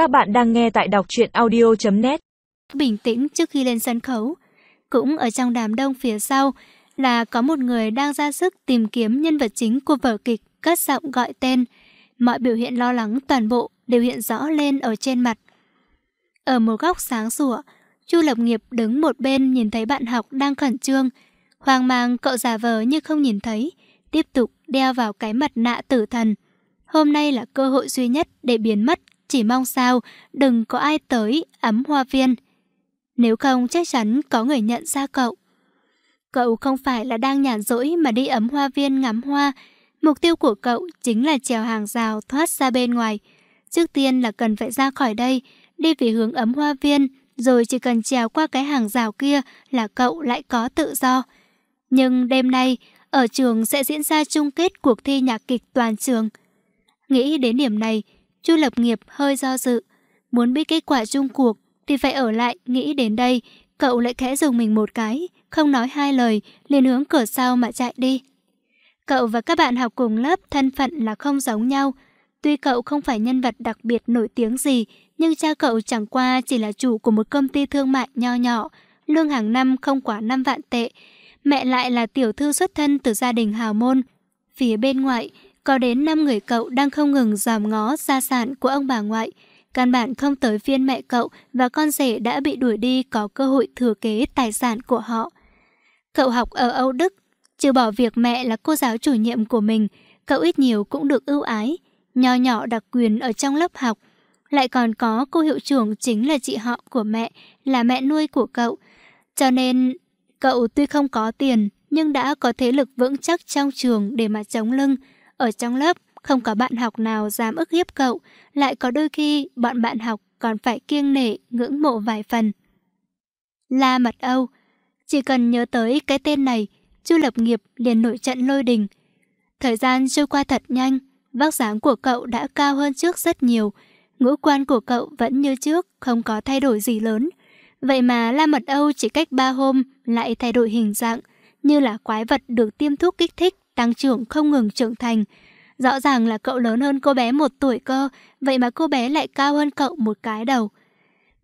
Các bạn đang nghe tại đọc truyện audio.net Bình tĩnh trước khi lên sân khấu. Cũng ở trong đám đông phía sau là có một người đang ra sức tìm kiếm nhân vật chính của vở kịch cất giọng gọi tên. Mọi biểu hiện lo lắng toàn bộ đều hiện rõ lên ở trên mặt. Ở một góc sáng sủa, Chu Lập Nghiệp đứng một bên nhìn thấy bạn học đang khẩn trương. Hoang mang cậu giả vờ như không nhìn thấy, tiếp tục đeo vào cái mặt nạ tử thần. Hôm nay là cơ hội duy nhất để biến mất, chỉ mong sao đừng có ai tới ấm hoa viên. Nếu không chắc chắn có người nhận ra cậu. Cậu không phải là đang nhàn rỗi mà đi ấm hoa viên ngắm hoa. Mục tiêu của cậu chính là trèo hàng rào thoát ra bên ngoài. Trước tiên là cần phải ra khỏi đây, đi về hướng ấm hoa viên, rồi chỉ cần trèo qua cái hàng rào kia là cậu lại có tự do. Nhưng đêm nay, ở trường sẽ diễn ra chung kết cuộc thi nhạc kịch toàn trường. Nghĩ đến điểm này, Chu Lập Nghiệp hơi do dự. Muốn biết kết quả chung cuộc thì phải ở lại nghĩ đến đây. Cậu lại khẽ dùng mình một cái, không nói hai lời, liền hướng cửa sau mà chạy đi. Cậu và các bạn học cùng lớp thân phận là không giống nhau. Tuy cậu không phải nhân vật đặc biệt nổi tiếng gì, nhưng cha cậu chẳng qua chỉ là chủ của một công ty thương mại nho nhỏ, lương hàng năm không quá 5 vạn tệ. Mẹ lại là tiểu thư xuất thân từ gia đình hào môn. Phía bên ngoại, có đến 5 người cậu đang không ngừng giảm ngó gia sản của ông bà ngoại. Căn bản không tới phiên mẹ cậu và con rể đã bị đuổi đi có cơ hội thừa kế tài sản của họ. Cậu học ở Âu Đức, trừ bỏ việc mẹ là cô giáo chủ nhiệm của mình, cậu ít nhiều cũng được ưu ái. Nho nhỏ đặc quyền ở trong lớp học. Lại còn có cô hiệu trưởng chính là chị họ của mẹ, là mẹ nuôi của cậu. Cho nên, cậu tuy không có tiền, nhưng đã có thế lực vững chắc trong trường để mà chống lưng. Ở trong lớp, không có bạn học nào dám ức hiếp cậu, lại có đôi khi bọn bạn học còn phải kiêng nể, ngưỡng mộ vài phần. La Mật Âu Chỉ cần nhớ tới cái tên này, Chu Lập Nghiệp liền nổi trận lôi đình. Thời gian trôi qua thật nhanh, vóc dáng của cậu đã cao hơn trước rất nhiều. Ngũ quan của cậu vẫn như trước, không có thay đổi gì lớn. Vậy mà La Mật Âu chỉ cách ba hôm lại thay đổi hình dạng, như là quái vật được tiêm thuốc kích thích tăng trưởng không ngừng trưởng thành. Rõ ràng là cậu lớn hơn cô bé một tuổi cơ, vậy mà cô bé lại cao hơn cậu một cái đầu.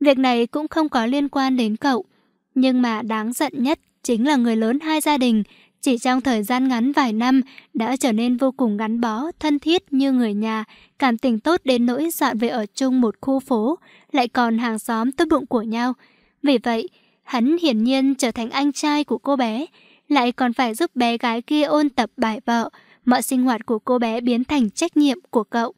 Việc này cũng không có liên quan đến cậu, nhưng mà đáng giận nhất chính là người lớn hai gia đình, chỉ trong thời gian ngắn vài năm đã trở nên vô cùng gắn bó, thân thiết như người nhà, cảm tình tốt đến nỗi dọn về ở chung một khu phố, lại còn hàng xóm tốt bụng của nhau. Vì vậy, hắn hiển nhiên trở thành anh trai của cô bé, lại còn phải giúp bé gái kia ôn tập bài vợ, mọi sinh hoạt của cô bé biến thành trách nhiệm của cậu.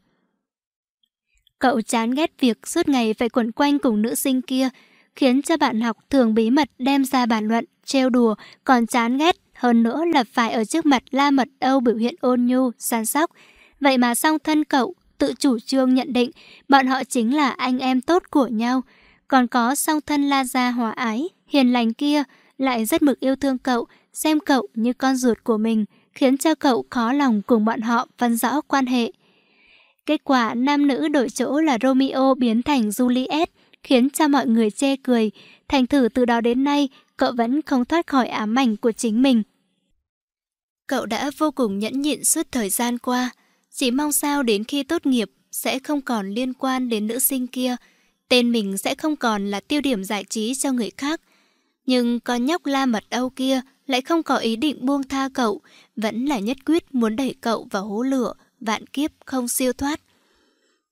Cậu chán ghét việc suốt ngày phải quẩn quanh cùng nữ sinh kia, khiến cho bạn học thường bí mật đem ra bàn luận, trêu đùa, còn chán ghét hơn nữa là phải ở trước mặt la mật âu biểu hiện ôn nhu, săn sóc. Vậy mà song thân cậu tự chủ trương nhận định bọn họ chính là anh em tốt của nhau. Còn có song thân la gia hòa ái, hiền lành kia lại rất mực yêu thương cậu, xem cậu như con ruột của mình, khiến cho cậu khó lòng cùng bọn họ phân rõ quan hệ. Kết quả nam nữ đổi chỗ là Romeo biến thành Juliet, khiến cho mọi người chê cười. Thành thử từ đó đến nay, cậu vẫn không thoát khỏi ám ảnh của chính mình. Cậu đã vô cùng nhẫn nhịn suốt thời gian qua, chỉ mong sao đến khi tốt nghiệp sẽ không còn liên quan đến nữ sinh kia, tên mình sẽ không còn là tiêu điểm giải trí cho người khác. Nhưng con nhóc la mật âu kia lại không có ý định buông tha cậu, vẫn là nhất quyết muốn đẩy cậu vào hố lửa, vạn kiếp không siêu thoát.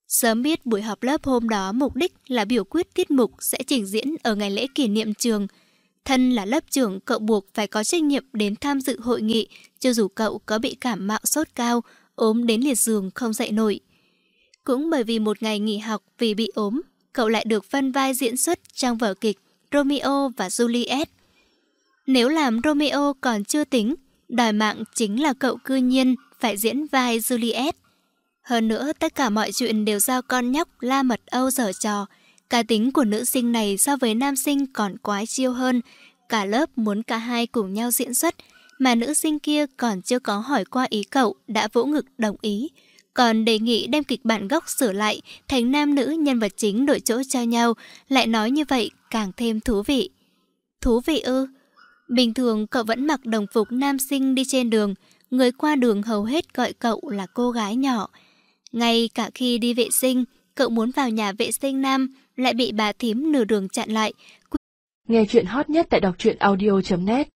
Sớm biết buổi họp lớp hôm đó mục đích là biểu quyết tiết mục sẽ trình diễn ở ngày lễ kỷ niệm trường. Thân là lớp trưởng, cậu buộc phải có trách nhiệm đến tham dự hội nghị, cho dù cậu có bị cảm mạo sốt cao, ốm đến liệt giường không dậy nổi. Cũng bởi vì một ngày nghỉ học vì bị ốm, cậu lại được phân vai diễn xuất trong vở kịch Romeo và Juliet. Nếu làm Romeo còn chưa tính, đòi mạng chính là cậu cư nhiên phải diễn vai Juliet. Hơn nữa, tất cả mọi chuyện đều do con nhóc La Mật Âu dở trò. Cá tính của nữ sinh này so với nam sinh còn quái chiêu hơn. Cả lớp muốn cả hai cùng nhau diễn xuất, mà nữ sinh kia còn chưa có hỏi qua ý cậu đã vỗ ngực đồng ý. Còn đề nghị đem kịch bản gốc sửa lại thành nam nữ nhân vật chính đổi chỗ cho nhau, lại nói như vậy càng thêm thú vị. Thú vị ư? Bình thường cậu vẫn mặc đồng phục nam sinh đi trên đường, người qua đường hầu hết gọi cậu là cô gái nhỏ. Ngay cả khi đi vệ sinh, cậu muốn vào nhà vệ sinh nam, lại bị bà thím nửa đường chặn lại. Nghe chuyện hot nhất tại đọc truyện audio.net